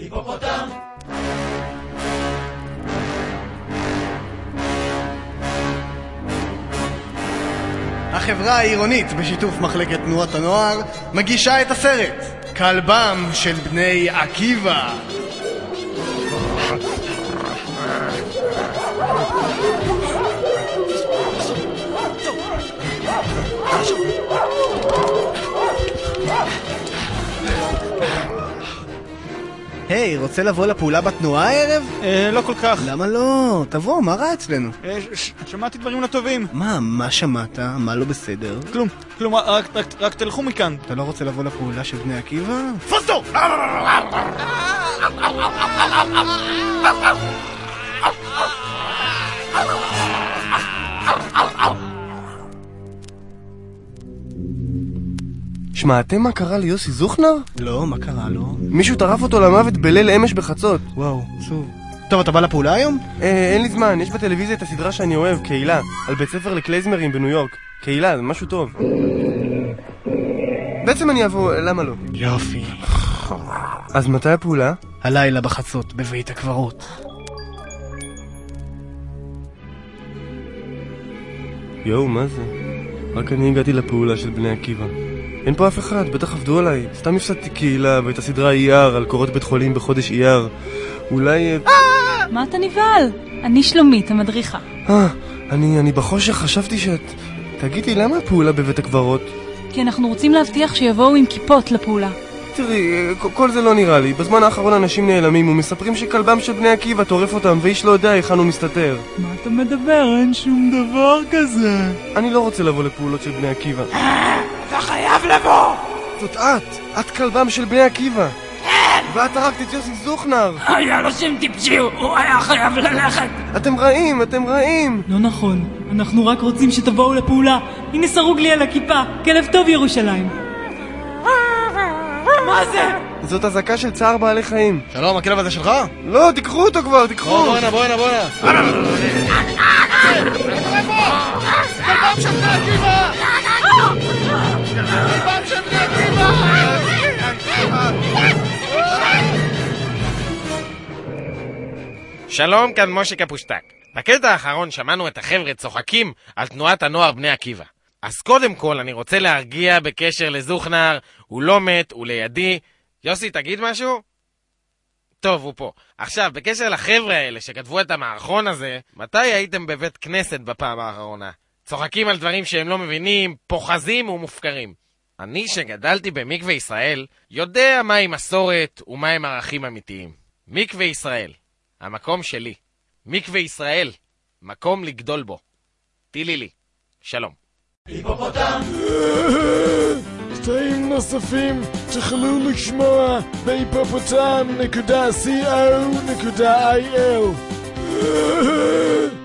היפופוטם! החברה העירונית, בשיתוף מחלקת תנועות הנוער, מגישה את הסרט כלבם של בני עקיבא. היי, רוצה לבוא לפעולה בתנועה הערב? אה, לא כל כך. למה לא? תבוא, מה רע אצלנו? אה, ש- שמעתי דברים לא טובים. מה, מה שמעת? מה לא בסדר? כלום, כלום, רק- רק- רק תלכו מכאן. אתה לא רוצה לבוא לפעולה של בני עקיבא? פסטו! שמעתם מה קרה ליוסי זוכנר? לא, מה קרה לו? מישהו טרף אותו למוות בליל אמש בחצות. וואו, עצוב. טוב, אתה בא לפעולה היום? אה, אין לי זמן, יש בטלוויזיה את הסדרה שאני אוהב, קהילה, על בית ספר לקלייזמרים בניו יורק. קהילה, זה משהו טוב. בעצם אני אבוא, למה לא? יופי. אז מתי הפעולה? הלילה בחצות, בבית הקברות. יואו, מה זה? רק אני הגעתי לפעולה של בני עקיבא. אין פה אף אחד, בטח עבדו עליי. סתם הפסדתי קהילה ואת הסדרה אייר על קורות בית חולים בחודש אייר. אולי... אה, מה אתה נבהל? אני שלומית, המדריכה. אה, אני, אני בחושך חשבתי שאת... תגידי, למה הפעולה בבית הקברות? כי אנחנו רוצים להבטיח שיבואו עם כיפות לפעולה. תראי, אה, כל- כל זה לא נראה לי. בזמן האחרון אנשים נעלמים ומספרים שכלבם של בני עקיבא טורף אותם ואיש לא יודע היכן הוא מסתתר. מה אתה מדבר? אין שום דבר כזה. אני לא רוצה לבוא לפעולות של בני עקיבא. אתה חייב לבוא! זאת את! את כלבם של בני עקיבא! ואת הרגת את יוסי זוכנר! היה לו שם טיפשי, הוא היה חייב ללכת! אתם רעים, אתם רעים! לא נכון, אנחנו רק רוצים שתבואו לפעולה. הנה סרוג לי על הכיפה, כלב טוב ירושלים. מה זה? זאת אזעקה של צער בעלי חיים. שלום, הכלב הזה שלך? לא, תיקחו אותו כבר, תיקחו! בוא, בוא הנה, בוא הנה, בוא הנה. שלום, כאן משה קפוסטק. בקטע האחרון שמענו את החבר'ה צוחקים על תנועת הנוער בני עקיבא. אז קודם כל אני רוצה להרגיע בקשר לזוכנר, הוא לא מת, הוא לידי. יוסי, תגיד משהו? טוב, הוא פה. עכשיו, בקשר לחבר'ה האלה שכתבו את המערכון הזה, מתי הייתם בבית כנסת בפעם האחרונה? צוחקים על דברים שהם לא מבינים, פוחזים ומופקרים. אני, שגדלתי במקווה ישראל, יודע מהי מסורת ומהם ערכים אמיתיים. מקווה ישראל, המקום שלי. מקווה ישראל, מקום לגדול בו. טילי לי. שלום. היפופוטם! נוספים תוכלו לשמוע בהיפופוטם.co.il